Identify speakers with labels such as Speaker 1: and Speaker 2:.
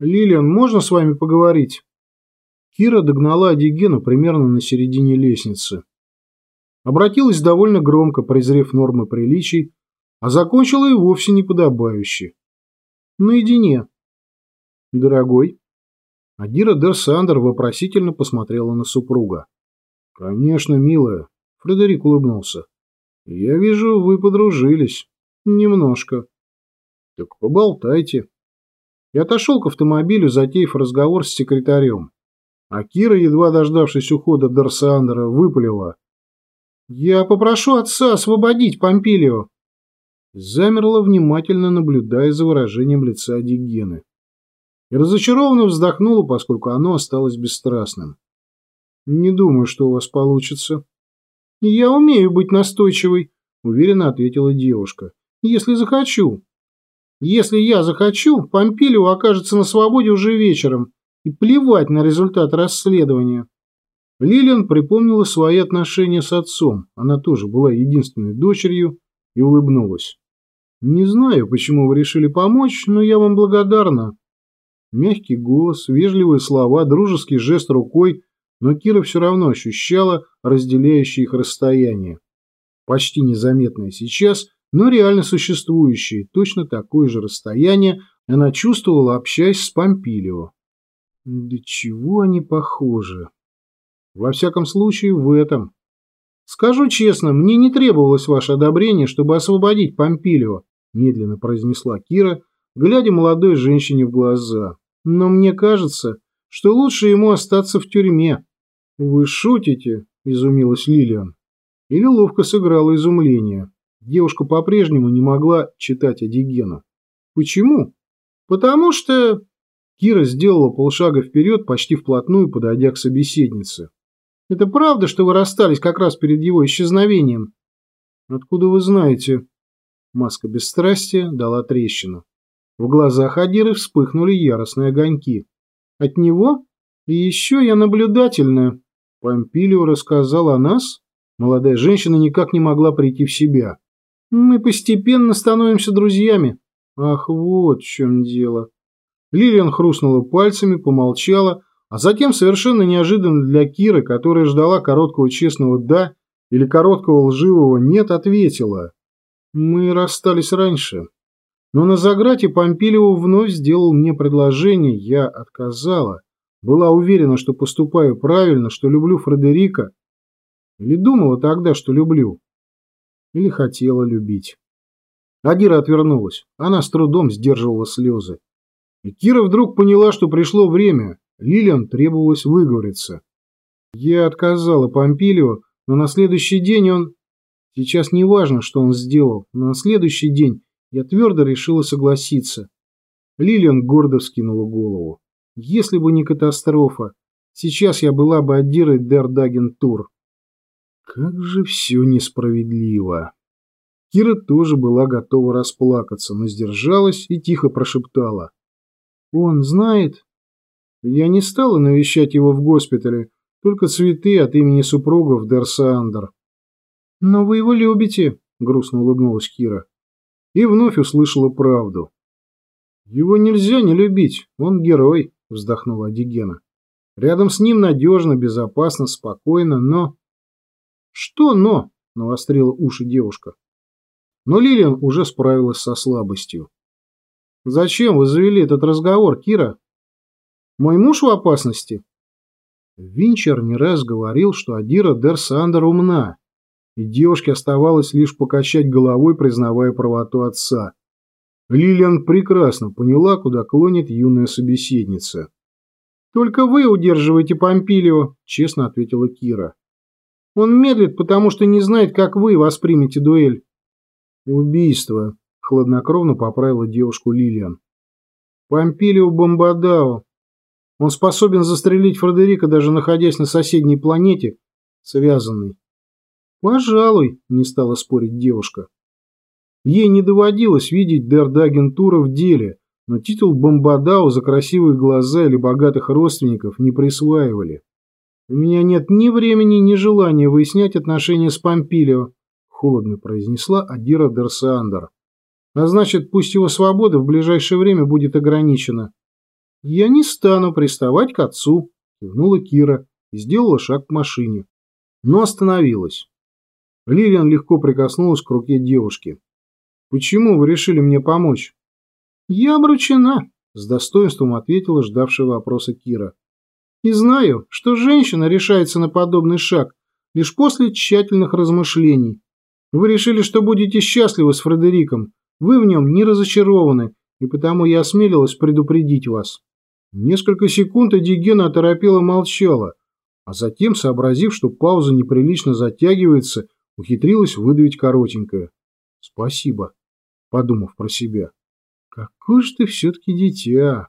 Speaker 1: Лилиан, можно с вами поговорить? Кира догнала Адигену примерно на середине лестницы. Обратилась довольно громко, презрев нормы приличий, а закончила и вовсе неподобающе. Наедине. Дорогой. Адира Дерсандер вопросительно посмотрела на супруга. Конечно, милая. Фредерик улыбнулся. Я вижу, вы подружились. Немножко. Так поболтайте. Я отошел к автомобилю, затеяв разговор с секретарем. А Кира, едва дождавшись ухода Дарсандера, выпалила. «Я попрошу отца освободить Помпилио!» Замерла, внимательно наблюдая за выражением лица Дигены. И разочарованно вздохнула, поскольку оно осталось бесстрастным. «Не думаю, что у вас получится». «Я умею быть настойчивой», — уверенно ответила девушка. «Если захочу». «Если я захочу, Помпилио окажется на свободе уже вечером, и плевать на результат расследования. Лилиан припомнила свои отношения с отцом, она тоже была единственной дочерью, и улыбнулась. «Не знаю, почему вы решили помочь, но я вам благодарна». Мягкий голос, вежливые слова, дружеский жест рукой, но Кира все равно ощущала разделяющее их расстояние. Почти незаметное сейчас, но реально существующее, точно такое же расстояние она чувствовала, общаясь с Помпилио. Да чего они похожи? Во всяком случае, в этом. Скажу честно, мне не требовалось ваше одобрение, чтобы освободить Помпилио, медленно произнесла Кира, глядя молодой женщине в глаза. Но мне кажется, что лучше ему остаться в тюрьме. Вы шутите? Изумилась Лилиан. Или ловко сыграла изумление. Девушка по-прежнему не могла читать Адигена. Почему? Потому что Кира сделала полшага вперед, почти вплотную подойдя к собеседнице. «Это правда, что вы расстались как раз перед его исчезновением?» «Откуда вы знаете?» Маска бесстрастия дала трещину. В глазах Адиры вспыхнули яростные огоньки. «От него? И еще я наблюдательная». Помпилио рассказал о нас? Молодая женщина никак не могла прийти в себя. «Мы постепенно становимся друзьями». «Ах, вот в чем дело». Лилиан хрустнула пальцами, помолчала, а затем, совершенно неожиданно для Киры, которая ждала короткого честного «да» или короткого лживого «нет», ответила. «Мы расстались раньше. Но на заграте Помпилио вновь сделал мне предложение, я отказала. Была уверена, что поступаю правильно, что люблю Фредерика. Или думала тогда, что люблю. Или хотела любить». Адира отвернулась. Она с трудом сдерживала слезы. И Кира вдруг поняла, что пришло время. Лилиан требовалось выговориться. Я отказала Помпилио, но на следующий день он... Сейчас не важно, что он сделал, но на следующий день я твердо решила согласиться. Лилиан гордо вскинула голову. Если бы не катастрофа, сейчас я была бы Адирой Дердаген Тур. Как же все несправедливо. Кира тоже была готова расплакаться, но сдержалась и тихо прошептала. Он знает? Я не стала навещать его в госпитале, только цветы от имени супругов Дерсандер. Но вы его любите, грустно улыбнулась Кира. И вновь услышала правду. Его нельзя не любить, он герой, вздохнула Дигена. Рядом с ним надежно, безопасно, спокойно, но... Что но? Навострила уши девушка. Но Лилиан уже справилась со слабостью. Зачем вы завели этот разговор, Кира? Мой муж в опасности? Винчер не раз говорил, что Адира Дерсандер умна, и девушке оставалось лишь покачать головой, признавая правоту отца. Лилиан прекрасно поняла, куда клонит юная собеседница. «Только вы удерживаете Помпилио», — честно ответила Кира. «Он медлит, потому что не знает, как вы воспримете дуэль». «Убийство», Хладнокровно поправила девушку Лилиан. Помпилио Бомбадао. Он способен застрелить Фредерика, даже находясь на соседней планете, связанной. Пожалуй, не стала спорить девушка. Ей не доводилось видеть Дердагентура в деле, но титул Бомбадао за красивые глаза или богатых родственников не присваивали. У меня нет ни времени, ни желания выяснять отношения с Помпилио, холодно произнесла Адира Дерсандер. А значит, пусть его свобода в ближайшее время будет ограничена. «Я не стану приставать к отцу», – кивнула Кира и сделала шаг к машине, но остановилась. Лилиан легко прикоснулась к руке девушки. «Почему вы решили мне помочь?» «Я обручена», – с достоинством ответила ждавшая вопроса Кира. «И знаю, что женщина решается на подобный шаг лишь после тщательных размышлений. Вы решили, что будете счастливы с Фредериком, вы в нем не разочарованы, и потому я осмелилась предупредить вас». Несколько секунд Эдигена оторопела молчала, а затем, сообразив, что пауза неприлично затягивается, ухитрилась выдавить коротенькое. «Спасибо», подумав про себя. «Какое же ты все-таки дитя!»